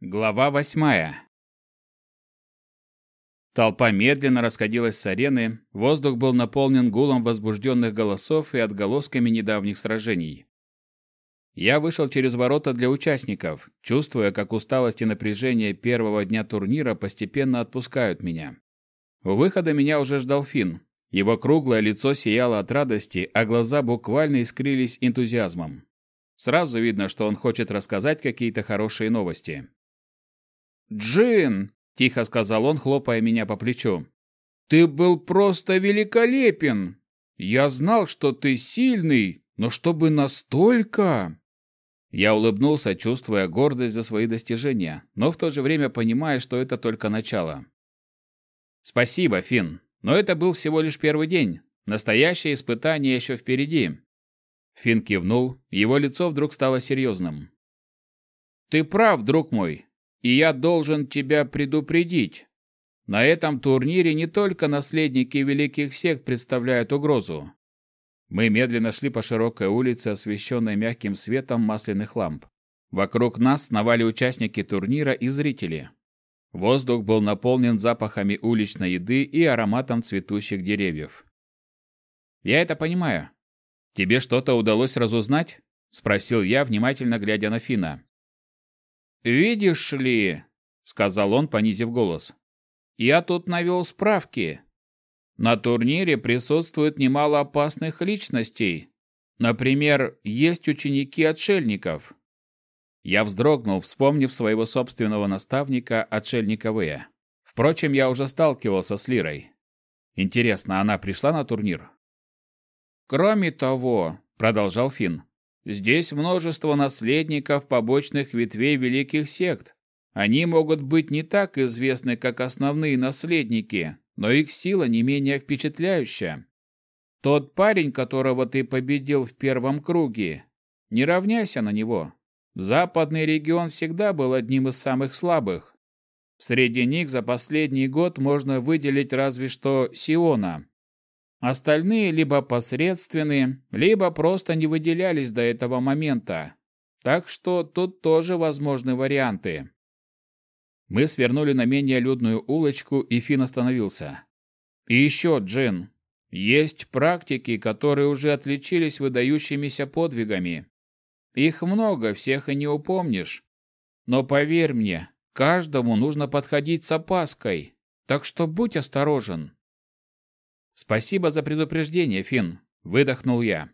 Глава восьмая. Толпа медленно расходилась с арены, воздух был наполнен гулом возбужденных голосов и отголосками недавних сражений. Я вышел через ворота для участников, чувствуя, как усталость и напряжение первого дня турнира постепенно отпускают меня. У выхода меня уже ждал Финн. Его круглое лицо сияло от радости, а глаза буквально искрились энтузиазмом. Сразу видно, что он хочет рассказать какие-то хорошие новости. «Джин!» – тихо сказал он, хлопая меня по плечу. «Ты был просто великолепен! Я знал, что ты сильный, но чтобы настолько...» Я улыбнулся, чувствуя гордость за свои достижения, но в то же время понимая, что это только начало. «Спасибо, Финн, но это был всего лишь первый день. Настоящее испытание еще впереди». Финн кивнул, его лицо вдруг стало серьезным. «Ты прав, друг мой. И я должен тебя предупредить. На этом турнире не только наследники великих сект представляют угрозу. Мы медленно шли по широкой улице, освещенной мягким светом масляных ламп. Вокруг нас сновали участники турнира и зрители. Воздух был наполнен запахами уличной еды и ароматом цветущих деревьев. «Я это понимаю. Тебе что-то удалось разузнать?» — спросил я, внимательно глядя на Фина. «Видишь ли», — сказал он, понизив голос, — «я тут навел справки. На турнире присутствует немало опасных личностей. Например, есть ученики отшельников». Я вздрогнул, вспомнив своего собственного наставника, отшельника Вэя. Впрочем, я уже сталкивался с Лирой. Интересно, она пришла на турнир? «Кроме того», — продолжал Финн, Здесь множество наследников побочных ветвей великих сект. Они могут быть не так известны, как основные наследники, но их сила не менее впечатляющая. Тот парень, которого ты победил в первом круге, не равняйся на него. Западный регион всегда был одним из самых слабых. Среди них за последний год можно выделить разве что Сиона. Остальные либо посредственные, либо просто не выделялись до этого момента. Так что тут тоже возможны варианты. Мы свернули на менее людную улочку, и Фин остановился. И еще, Джин, есть практики, которые уже отличились выдающимися подвигами. Их много, всех и не упомнишь. Но поверь мне, каждому нужно подходить с опаской. Так что будь осторожен. Спасибо за предупреждение, Финн, выдохнул я.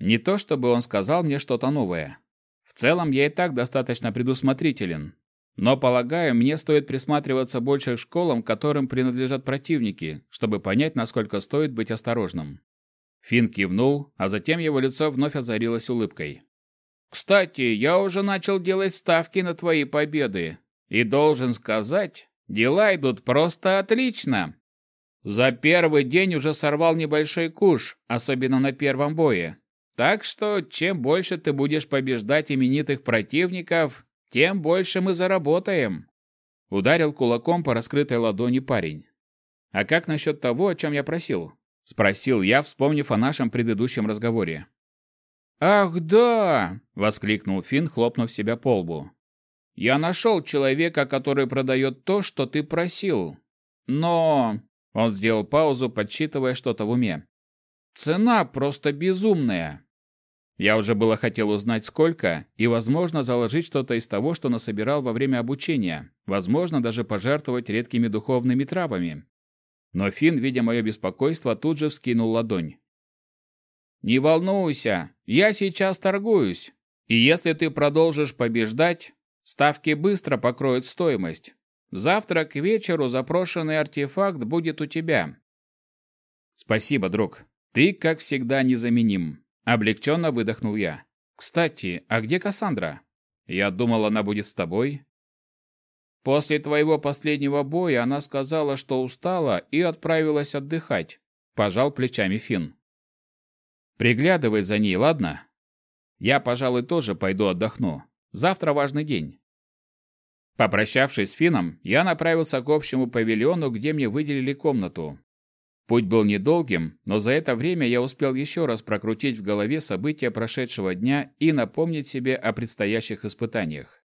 Не то чтобы он сказал мне что-то новое. В целом я и так достаточно предусмотрителен. Но, полагаю, мне стоит присматриваться больше к школам, которым принадлежат противники, чтобы понять, насколько стоит быть осторожным. Финн кивнул, а затем его лицо вновь озарилось улыбкой. «Кстати, я уже начал делать ставки на твои победы. И должен сказать, дела идут просто отлично. За первый день уже сорвал небольшой куш, особенно на первом бое. Так что, чем больше ты будешь побеждать именитых противников, тем больше мы заработаем. Ударил кулаком по раскрытой ладони парень. А как насчет того, о чем я просил? Спросил я, вспомнив о нашем предыдущем разговоре. «Ах, да!» — воскликнул Финн, хлопнув себя по лбу. «Я нашел человека, который продает то, что ты просил. Но он сделал паузу, подсчитывая что-то в уме. «Цена просто безумная!» Я уже было хотел узнать, сколько, и, возможно, заложить что-то из того, что насобирал во время обучения, возможно, даже пожертвовать редкими духовными травами. Но Финн, видя мое беспокойство, тут же вскинул ладонь. «Не волнуйся, я сейчас торгуюсь, и если ты продолжишь побеждать, ставки быстро покроют стоимость. Завтра к вечеру запрошенный артефакт будет у тебя. Спасибо, друг. Ты, как всегда, незаменим. Облегченно выдохнул я. Кстати, а где Кассандра? Я думал, она будет с тобой. После твоего последнего боя она сказала, что устала и отправилась отдыхать. Пожал плечами Фин. Приглядывай за ней, ладно? Я, пожалуй, тоже пойду отдохну. Завтра важный день. Попрощавшись с Фином, я направился к общему павильону, где мне выделили комнату. Путь был недолгим, но за это время я успел еще раз прокрутить в голове события прошедшего дня и напомнить себе о предстоящих испытаниях.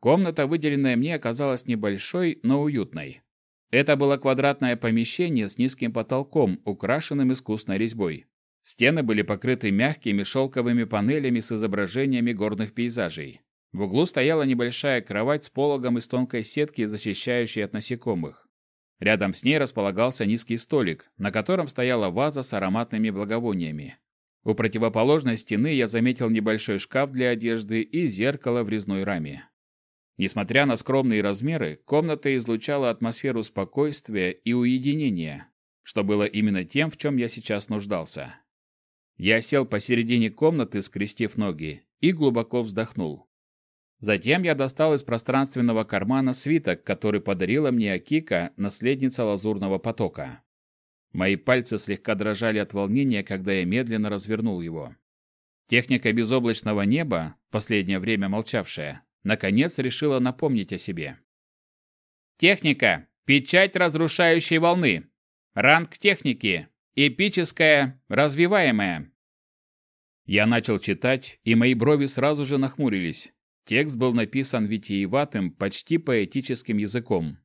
Комната, выделенная мне, оказалась небольшой, но уютной. Это было квадратное помещение с низким потолком, украшенным искусной резьбой. Стены были покрыты мягкими шелковыми панелями с изображениями горных пейзажей. В углу стояла небольшая кровать с пологом из тонкой сетки, защищающей от насекомых. Рядом с ней располагался низкий столик, на котором стояла ваза с ароматными благовониями. У противоположной стены я заметил небольшой шкаф для одежды и зеркало в резной раме. Несмотря на скромные размеры, комната излучала атмосферу спокойствия и уединения, что было именно тем, в чем я сейчас нуждался. Я сел посередине комнаты, скрестив ноги, и глубоко вздохнул. Затем я достал из пространственного кармана свиток, который подарила мне Акика, наследница лазурного потока. Мои пальцы слегка дрожали от волнения, когда я медленно развернул его. Техника безоблачного неба, последнее время молчавшая, наконец решила напомнить о себе. Техника. Печать разрушающей волны. Ранг техники. Эпическая, развиваемая. Я начал читать, и мои брови сразу же нахмурились. Текст был написан витиеватым, почти поэтическим языком.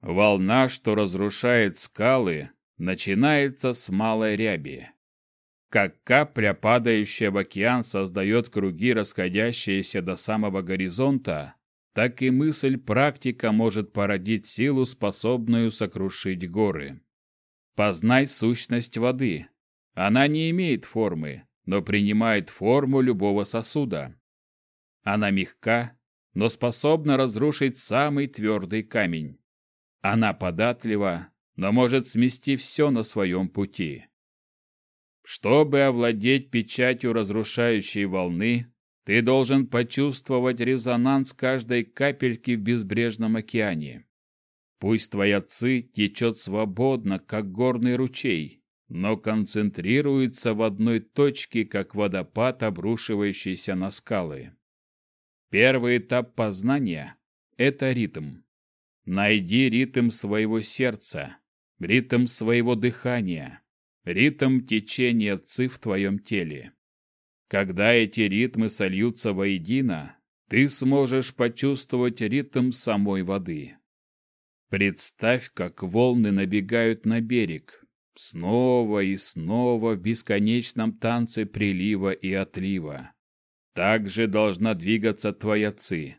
Волна, что разрушает скалы, начинается с малой ряби. Как капля, падающая в океан, создает круги, расходящиеся до самого горизонта, так и мысль практика может породить силу, способную сокрушить горы. Познай сущность воды. Она не имеет формы, но принимает форму любого сосуда. Она мягка, но способна разрушить самый твердый камень. Она податлива, но может смести все на своем пути. Чтобы овладеть печатью разрушающей волны, ты должен почувствовать резонанс каждой капельки в безбрежном океане. Пусть твоя ци течет свободно, как горный ручей, но концентрируется в одной точке, как водопад, обрушивающийся на скалы. Первый этап познания – это ритм. Найди ритм своего сердца, ритм своего дыхания, ритм течения ци в твоем теле. Когда эти ритмы сольются воедино, ты сможешь почувствовать ритм самой воды. Представь, как волны набегают на берег, снова и снова в бесконечном танце прилива и отлива. Так же должна двигаться твоя ци.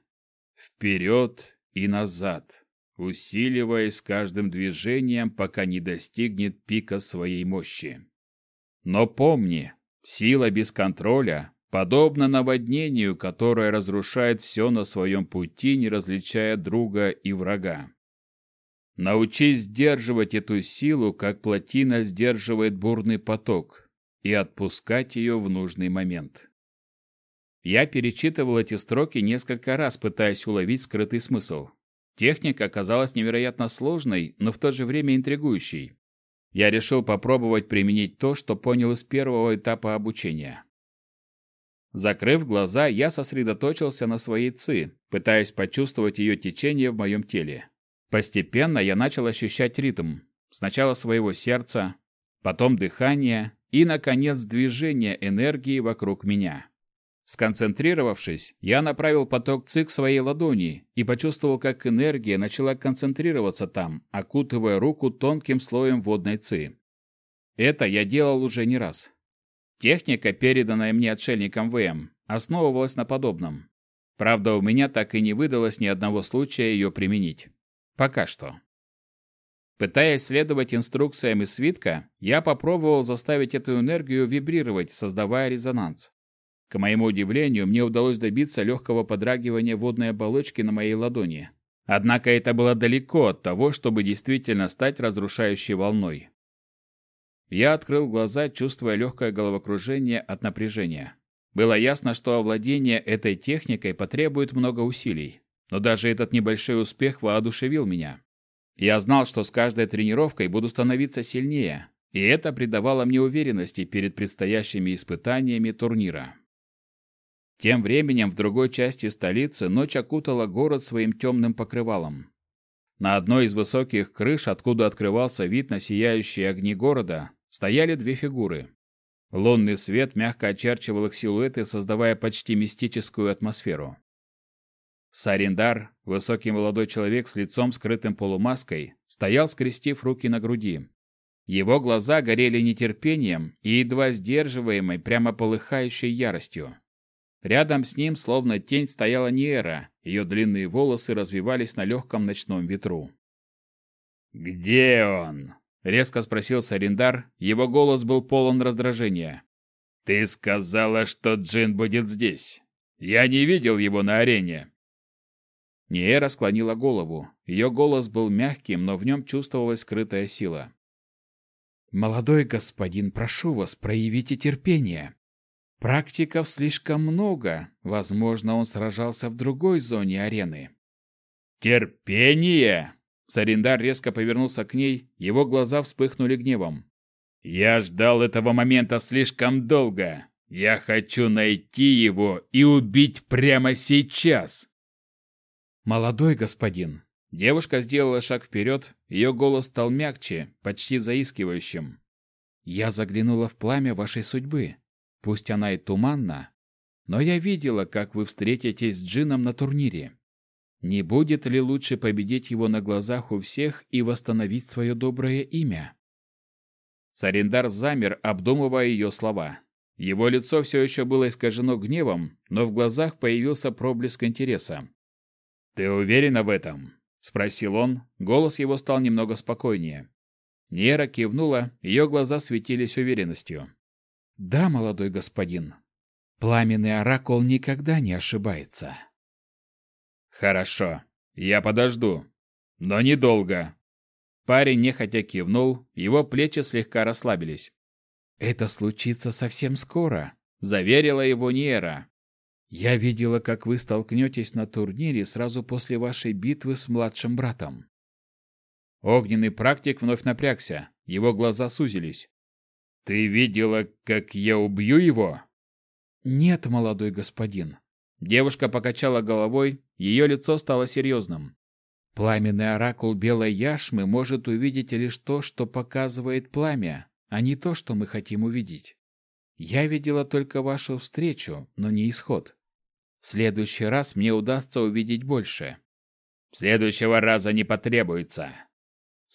Вперед и назад усиливаясь каждым движением, пока не достигнет пика своей мощи. Но помни, сила без контроля подобна наводнению, которое разрушает все на своем пути, не различая друга и врага. Научись сдерживать эту силу, как плотина сдерживает бурный поток, и отпускать ее в нужный момент. Я перечитывал эти строки несколько раз, пытаясь уловить скрытый смысл. Техника оказалась невероятно сложной, но в то же время интригующей. Я решил попробовать применить то, что понял из первого этапа обучения. Закрыв глаза, я сосредоточился на своей ци, пытаясь почувствовать ее течение в моем теле. Постепенно я начал ощущать ритм. Сначала своего сердца, потом дыхание и, наконец, движение энергии вокруг меня. Сконцентрировавшись, я направил поток ЦИ к своей ладони и почувствовал, как энергия начала концентрироваться там, окутывая руку тонким слоем водной ЦИ. Это я делал уже не раз. Техника, переданная мне отшельником ВМ, основывалась на подобном. Правда, у меня так и не выдалось ни одного случая ее применить. Пока что. Пытаясь следовать инструкциям из свитка, я попробовал заставить эту энергию вибрировать, создавая резонанс. К моему удивлению, мне удалось добиться легкого подрагивания водной оболочки на моей ладони. Однако это было далеко от того, чтобы действительно стать разрушающей волной. Я открыл глаза, чувствуя легкое головокружение от напряжения. Было ясно, что овладение этой техникой потребует много усилий. Но даже этот небольшой успех воодушевил меня. Я знал, что с каждой тренировкой буду становиться сильнее, и это придавало мне уверенности перед предстоящими испытаниями турнира. Тем временем в другой части столицы ночь окутала город своим темным покрывалом. На одной из высоких крыш, откуда открывался вид на сияющие огни города, стояли две фигуры. Лунный свет мягко очерчивал их силуэты, создавая почти мистическую атмосферу. Сариндар, высокий молодой человек с лицом скрытым полумаской, стоял, скрестив руки на груди. Его глаза горели нетерпением и едва сдерживаемой, прямо полыхающей яростью. Рядом с ним, словно тень, стояла Ниэра, ее длинные волосы развивались на легком ночном ветру. «Где он?» — резко спросил Сариндар, его голос был полон раздражения. «Ты сказала, что Джин будет здесь. Я не видел его на арене». Ниэра склонила голову. Ее голос был мягким, но в нем чувствовалась скрытая сила. «Молодой господин, прошу вас, проявите терпение. Практиков слишком много. Возможно, он сражался в другой зоне арены». «Терпение!» Сариндар резко повернулся к ней, его глаза вспыхнули гневом. «Я ждал этого момента слишком долго. Я хочу найти его и убить прямо сейчас!» «Молодой господин!» Девушка сделала шаг вперед, ее голос стал мягче, почти заискивающим. «Я заглянула в пламя вашей судьбы. Пусть она и туманна, но я видела, как вы встретитесь с Джином на турнире. Не будет ли лучше победить его на глазах у всех и восстановить свое доброе имя?» Сарендар замер, обдумывая ее слова. Его лицо все еще было искажено гневом, но в глазах появился проблеск интереса. «Ты уверена в этом?» спросил он, голос его стал немного спокойнее. Нера кивнула, ее глаза светились уверенностью. Да, молодой господин. Пламенный оракул никогда не ошибается. Хорошо, я подожду, но недолго. Парень нехотя кивнул, его плечи слегка расслабились. Это случится совсем скоро, заверила его Нера. Я видела, как вы столкнетесь на турнире сразу после вашей битвы с младшим братом. Огненный практик вновь напрягся, его глаза сузились. Ты видела, как я убью его? Нет, молодой господин. Девушка покачала головой, ее лицо стало серьезным. Пламенный оракул белой яшмы может увидеть лишь то, что показывает пламя, а не то, что мы хотим увидеть. Я видела только вашу встречу, но не исход. В следующий раз мне удастся увидеть больше. Следующего раза не потребуется.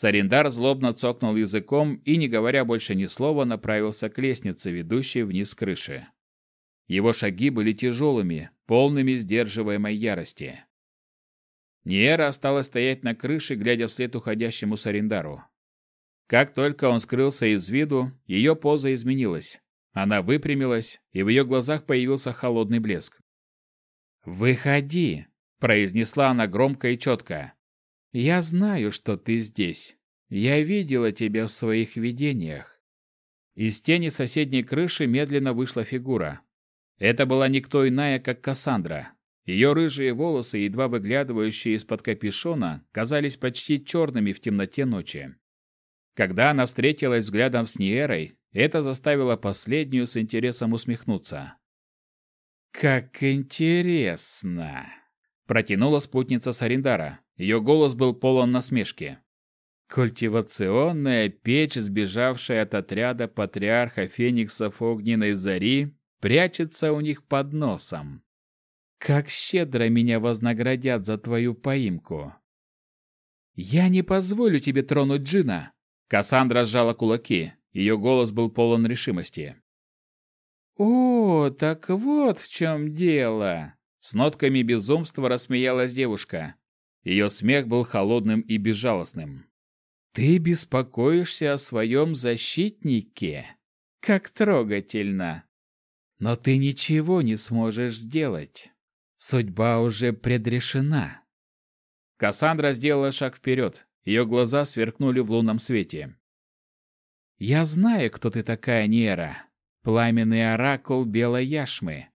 Сариндар злобно цокнул языком и, не говоря больше ни слова, направился к лестнице, ведущей вниз крыши. Его шаги были тяжелыми, полными сдерживаемой ярости. Ниера осталась стоять на крыше, глядя вслед уходящему Сариндару. Как только он скрылся из виду, ее поза изменилась. Она выпрямилась, и в ее глазах появился холодный блеск. «Выходи!» – произнесла она громко и четко. «Я знаю, что ты здесь. Я видела тебя в своих видениях». Из тени соседней крыши медленно вышла фигура. Это была никто иная, как Кассандра. Ее рыжие волосы, едва выглядывающие из-под капюшона, казались почти черными в темноте ночи. Когда она встретилась взглядом с Ниерой, это заставило последнюю с интересом усмехнуться. «Как интересно!» – протянула спутница Сариндара. Ее голос был полон насмешки. Культивационная печь, сбежавшая от отряда патриарха фениксов огненной зари, прячется у них под носом. Как щедро меня вознаградят за твою поимку. Я не позволю тебе тронуть Джина. Кассандра сжала кулаки. Ее голос был полон решимости. «О, так вот в чем дело!» С нотками безумства рассмеялась девушка. Ее смех был холодным и безжалостным. «Ты беспокоишься о своем защитнике? Как трогательно! Но ты ничего не сможешь сделать. Судьба уже предрешена». Кассандра сделала шаг вперед. Ее глаза сверкнули в лунном свете. «Я знаю, кто ты такая, Нера. Пламенный оракул белой яшмы.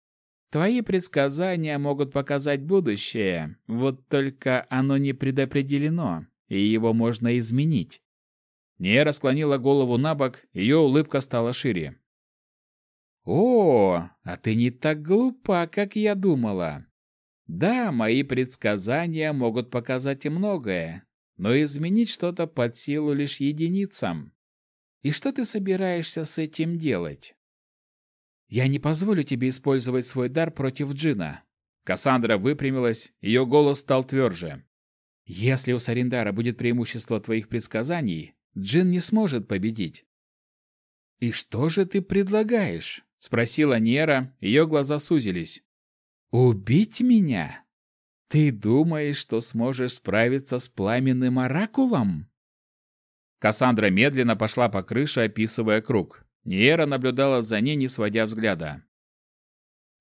Твои предсказания могут показать будущее, вот только оно не предопределено, и его можно изменить. Нера склонила голову на бок, ее улыбка стала шире. «О, а ты не так глупа, как я думала. Да, мои предсказания могут показать и многое, но изменить что-то под силу лишь единицам. И что ты собираешься с этим делать?» «Я не позволю тебе использовать свой дар против Джина». Кассандра выпрямилась, ее голос стал тверже. «Если у Сариндара будет преимущество твоих предсказаний, Джин не сможет победить». «И что же ты предлагаешь?» — спросила Нера, ее глаза сузились. «Убить меня? Ты думаешь, что сможешь справиться с пламенным оракулом?» Кассандра медленно пошла по крыше, описывая круг. Ниера наблюдала за ней, не сводя взгляда.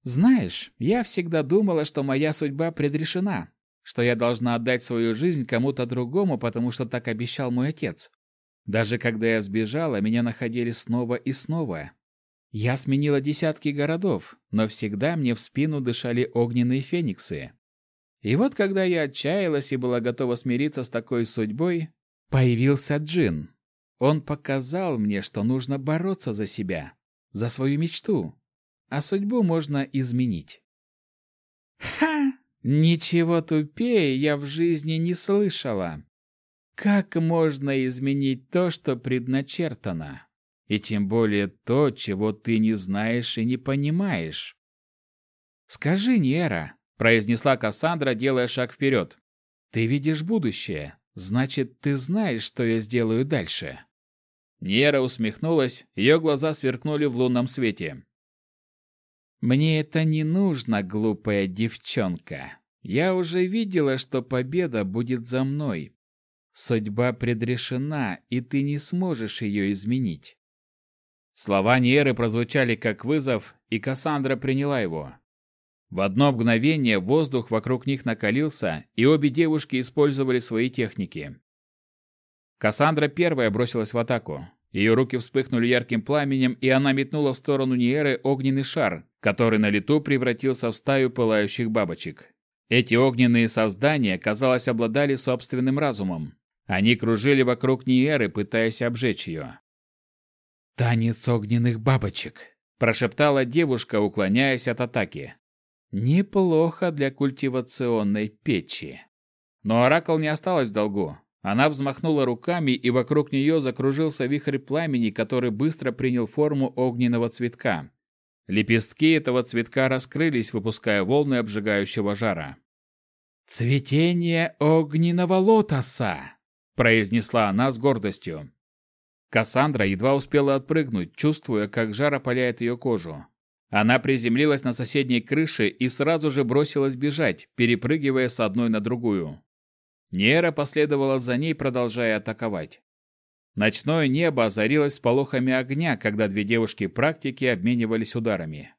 Знаешь, я всегда думала, что моя судьба предрешена, что я должна отдать свою жизнь кому-то другому, потому что так обещал мой отец. Даже когда я сбежала, меня находили снова и снова. Я сменила десятки городов, но всегда мне в спину дышали огненные фениксы. И вот когда я отчаялась и была готова смириться с такой судьбой, появился Джин. Он показал мне, что нужно бороться за себя, за свою мечту, а судьбу можно изменить. Ха! Ничего тупее я в жизни не слышала. Как можно изменить то, что предначертано? И тем более то, чего ты не знаешь и не понимаешь. Скажи, Нера, произнесла Кассандра, делая шаг вперед. Ты видишь будущее, значит, ты знаешь, что я сделаю дальше. Нера усмехнулась, ее глаза сверкнули в лунном свете. Мне это не нужно, глупая девчонка. Я уже видела, что победа будет за мной. Судьба предрешена, и ты не сможешь ее изменить. Слова Неры прозвучали как вызов, и Кассандра приняла его. В одно мгновение воздух вокруг них накалился, и обе девушки использовали свои техники. Кассандра первая бросилась в атаку. Ее руки вспыхнули ярким пламенем, и она метнула в сторону Ниеры огненный шар, который на лету превратился в стаю пылающих бабочек. Эти огненные создания, казалось, обладали собственным разумом. Они кружили вокруг Ниеры, пытаясь обжечь ее. «Танец огненных бабочек», – прошептала девушка, уклоняясь от атаки. «Неплохо для культивационной печи». Но Оракл не осталась в долгу. Она взмахнула руками, и вокруг нее закружился вихрь пламени, который быстро принял форму огненного цветка. Лепестки этого цветка раскрылись, выпуская волны обжигающего жара. «Цветение огненного лотоса!» – произнесла она с гордостью. Кассандра едва успела отпрыгнуть, чувствуя, как жар опаляет ее кожу. Она приземлилась на соседней крыше и сразу же бросилась бежать, перепрыгивая с одной на другую. Нера последовала за ней, продолжая атаковать. Ночное небо озарилось сполохами огня, когда две девушки-практики обменивались ударами.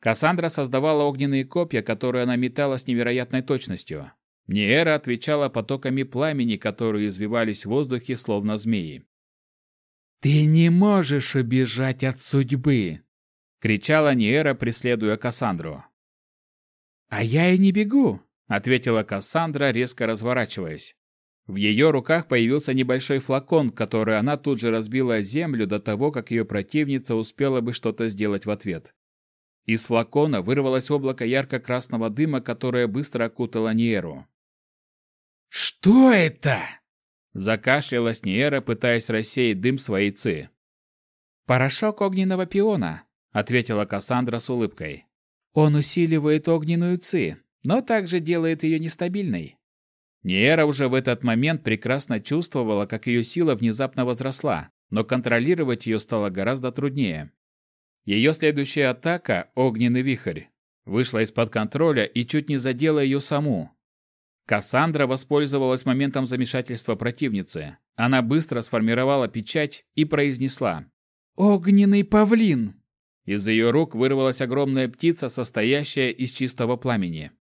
Кассандра создавала огненные копья, которые она метала с невероятной точностью. Ниэра отвечала потоками пламени, которые извивались в воздухе, словно змеи. «Ты не можешь убежать от судьбы!» — кричала Ниэра, преследуя Кассандру. «А я и не бегу!» — ответила Кассандра, резко разворачиваясь. В ее руках появился небольшой флакон, который она тут же разбила землю до того, как ее противница успела бы что-то сделать в ответ. Из флакона вырвалось облако ярко-красного дыма, которое быстро окутало Ниеру. «Что это?» Закашлялась Ниера, пытаясь рассеять дым своей ци. «Порошок огненного пиона», — ответила Кассандра с улыбкой. «Он усиливает огненную ци, но также делает ее нестабильной. Ниэра уже в этот момент прекрасно чувствовала, как ее сила внезапно возросла, но контролировать ее стало гораздо труднее. Ее следующая атака, огненный вихрь, вышла из-под контроля и чуть не задела ее саму. Кассандра воспользовалась моментом замешательства противницы. Она быстро сформировала печать и произнесла «Огненный павлин!». Из ее рук вырвалась огромная птица, состоящая из чистого пламени.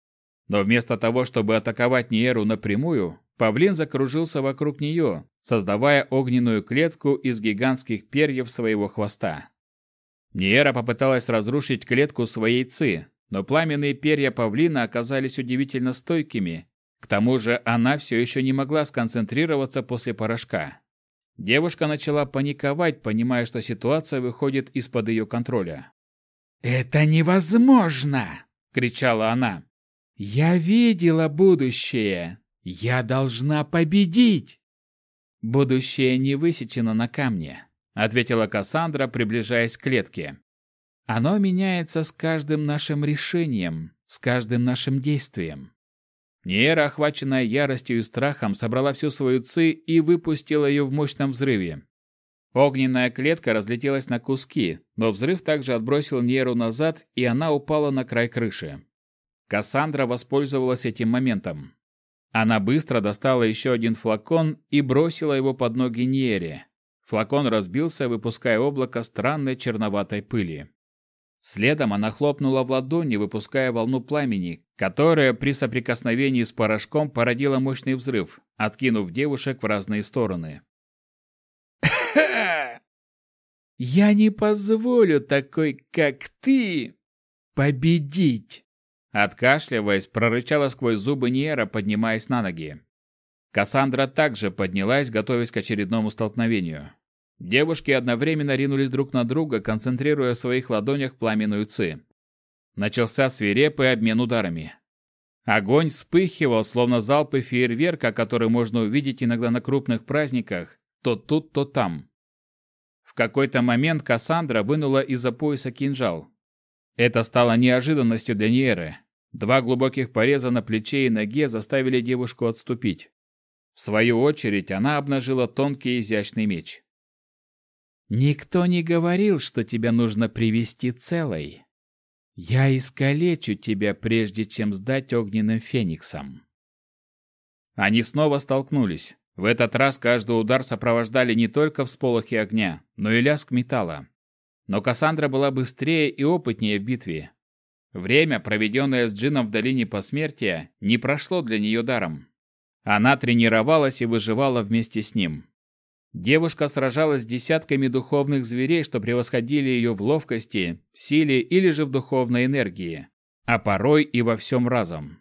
Но вместо того, чтобы атаковать Ниеру напрямую, павлин закружился вокруг нее, создавая огненную клетку из гигантских перьев своего хвоста. Ниера попыталась разрушить клетку своей ци, но пламенные перья павлина оказались удивительно стойкими. К тому же она все еще не могла сконцентрироваться после порошка. Девушка начала паниковать, понимая, что ситуация выходит из-под ее контроля. «Это невозможно!» — кричала она. Я видела будущее. Я должна победить. Будущее не высечено на камне, ответила Кассандра, приближаясь к клетке. Оно меняется с каждым нашим решением, с каждым нашим действием. Ниера, охваченная яростью и страхом, собрала всю свою ци и выпустила ее в мощном взрыве. Огненная клетка разлетелась на куски, но взрыв также отбросил Неру назад, и она упала на край крыши. Кассандра воспользовалась этим моментом. Она быстро достала еще один флакон и бросила его под ноги Нере. Флакон разбился, выпуская облако странной черноватой пыли. Следом она хлопнула в ладони, выпуская волну пламени, которая при соприкосновении с порошком породила мощный взрыв, откинув девушек в разные стороны. «Я не позволю такой, как ты, победить!» Откашливаясь, прорычала сквозь зубы Ниера, поднимаясь на ноги. Кассандра также поднялась, готовясь к очередному столкновению. Девушки одновременно ринулись друг на друга, концентрируя в своих ладонях пламенную ци. Начался свирепый обмен ударами. Огонь вспыхивал, словно залпы фейерверка, который можно увидеть иногда на крупных праздниках, то тут, то там. В какой-то момент Кассандра вынула из-за пояса кинжал. Это стало неожиданностью для Ниеры. Два глубоких пореза на плече и ноге заставили девушку отступить. В свою очередь она обнажила тонкий изящный меч. «Никто не говорил, что тебя нужно привести целой. Я искалечу тебя, прежде чем сдать огненным фениксам». Они снова столкнулись. В этот раз каждый удар сопровождали не только всполохи огня, но и лязг металла. Но Кассандра была быстрее и опытнее в битве. Время, проведенное с Джином в долине посмертия, не прошло для нее даром. Она тренировалась и выживала вместе с ним. Девушка сражалась с десятками духовных зверей, что превосходили ее в ловкости, силе или же в духовной энергии, а порой и во всем разом.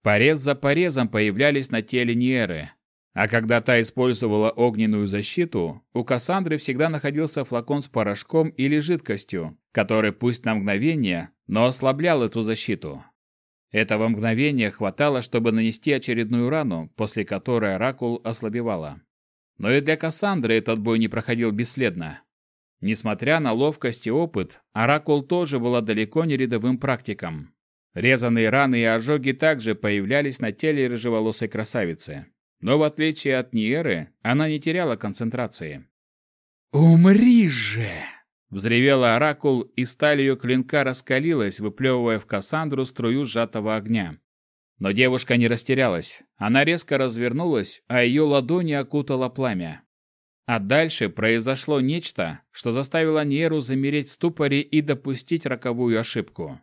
Порез за порезом появлялись на теле Ниеры, а когда та использовала огненную защиту, у Кассандры всегда находился флакон с порошком или жидкостью, который пусть на мгновение, но ослаблял эту защиту. Этого мгновения хватало, чтобы нанести очередную рану, после которой оракул ослабевала. Но и для Кассандры этот бой не проходил бесследно. Несмотря на ловкость и опыт, оракул тоже была далеко не рядовым практиком. Резанные раны и ожоги также появлялись на теле рыжеволосой красавицы. Но в отличие от Ниеры, она не теряла концентрации. «Умри же!» — взревела оракул, и сталь ее клинка раскалилась, выплевывая в Кассандру струю сжатого огня. Но девушка не растерялась. Она резко развернулась, а ее ладони окутало пламя. А дальше произошло нечто, что заставило Неру замереть в ступоре и допустить роковую ошибку.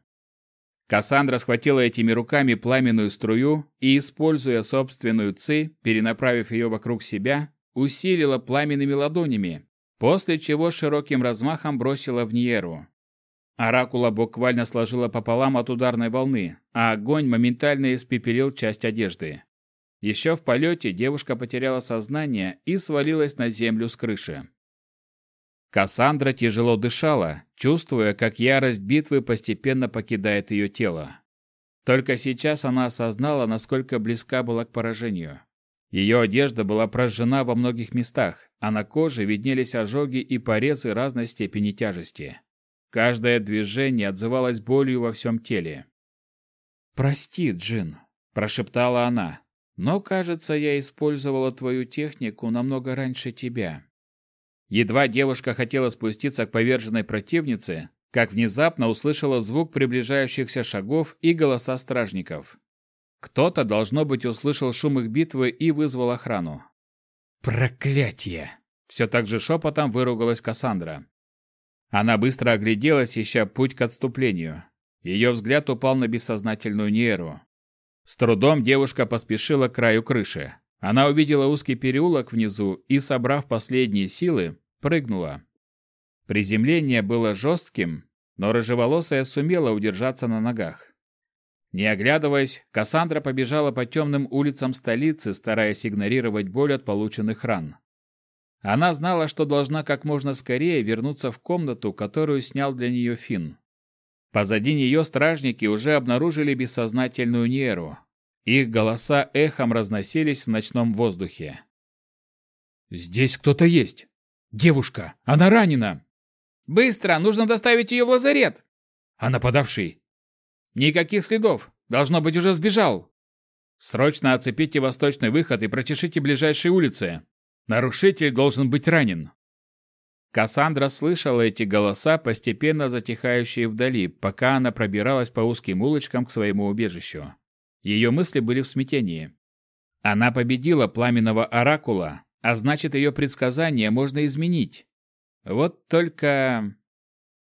Кассандра схватила этими руками пламенную струю и, используя собственную ци, перенаправив ее вокруг себя, усилила пламенными ладонями, после чего широким размахом бросила в Ниеру. Оракула буквально сложила пополам от ударной волны, а огонь моментально испепелил часть одежды. Еще в полете девушка потеряла сознание и свалилась на землю с крыши. Кассандра тяжело дышала, чувствуя, как ярость битвы постепенно покидает ее тело. Только сейчас она осознала, насколько близка была к поражению. Ее одежда была прожжена во многих местах, а на коже виднелись ожоги и порезы разной степени тяжести. Каждое движение отзывалось болью во всем теле. «Прости, Джин», – прошептала она, – «но, кажется, я использовала твою технику намного раньше тебя». Едва девушка хотела спуститься к поверженной противнице, как внезапно услышала звук приближающихся шагов и голоса стражников. Кто-то, должно быть, услышал шум их битвы и вызвал охрану. «Проклятие!» Все так же шепотом выругалась Кассандра. Она быстро огляделась, ища путь к отступлению. Ее взгляд упал на бессознательную Неру. С трудом девушка поспешила к краю крыши. Она увидела узкий переулок внизу и, собрав последние силы, прыгнула. Приземление было жестким, но рыжеволосая сумела удержаться на ногах. Не оглядываясь, Кассандра побежала по темным улицам столицы, стараясь игнорировать боль от полученных ран. Она знала, что должна как можно скорее вернуться в комнату, которую снял для нее Финн. Позади нее стражники уже обнаружили бессознательную Неру, их голоса эхом разносились в ночном воздухе. «Здесь кто-то есть! Девушка! Она ранена!» «Быстро! Нужно доставить ее в лазарет!» «А нападавший?» Никаких следов! Должно быть, уже сбежал!» «Срочно оцепите восточный выход и прочешите ближайшие улицы. Нарушитель должен быть ранен». Кассандра слышала эти голоса, постепенно затихающие вдали, пока она пробиралась по узким улочкам к своему убежищу. Ее мысли были в смятении. Она победила пламенного оракула, а значит, ее предсказания можно изменить. Вот только...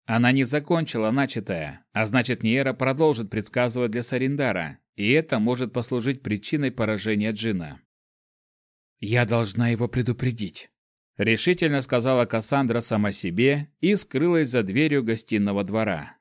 Она не закончила начатое, а значит, Ниера продолжит предсказывать для Сариндара, и это может послужить причиной поражения Джина. «Я должна его предупредить», — решительно сказала Кассандра сама себе и скрылась за дверью гостиного двора.